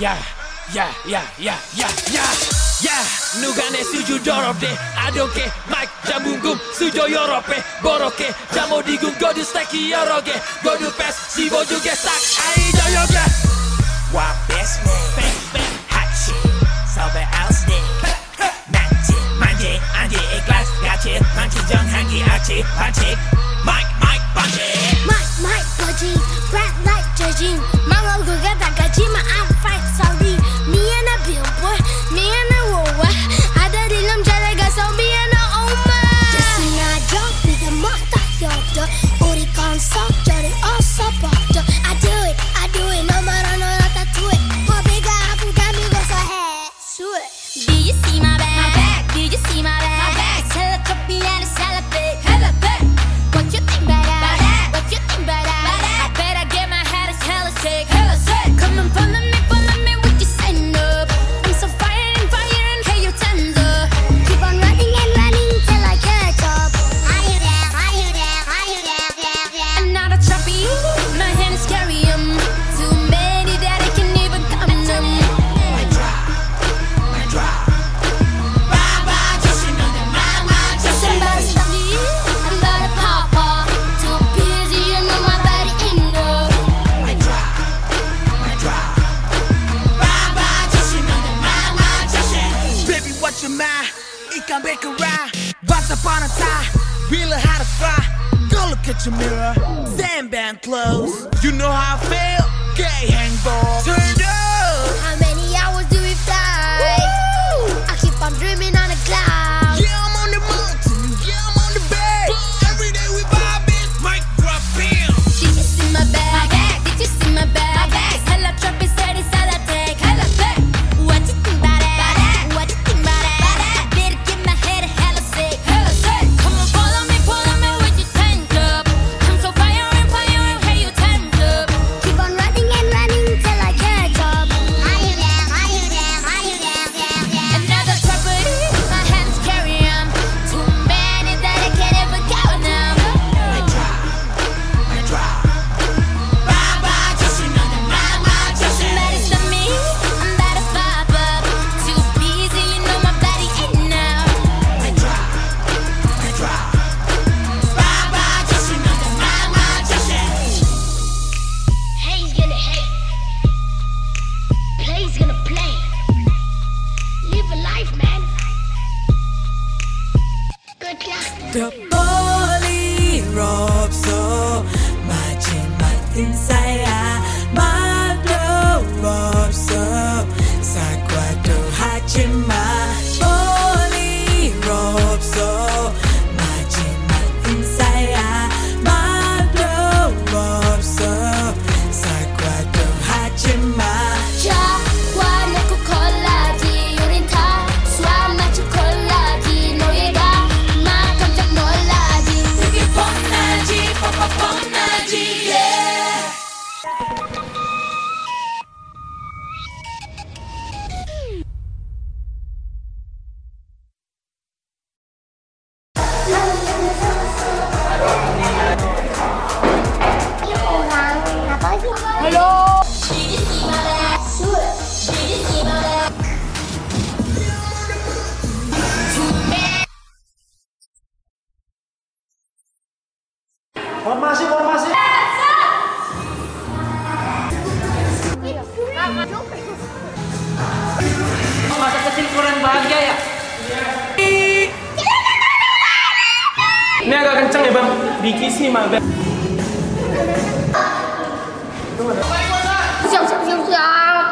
yeah, yeah, yeah, yeah, yeah, yeah, yeah. Nugane suju dorope, adoke, mike, jabungum, sujo yorope, boroke, jamodigum, go to stacky yoroge, go to pass, sibo Really how to fly. Go look at your mirror. Sandband clothes. You know how I feel. Gay hang ball. Turn up. The all the so much in my inside. Formasi, formasi. Masa kecil kurang bahagia ya? Ini agak kenceng ya bang, dikisi mah bang. Siap, siap, siap, siap.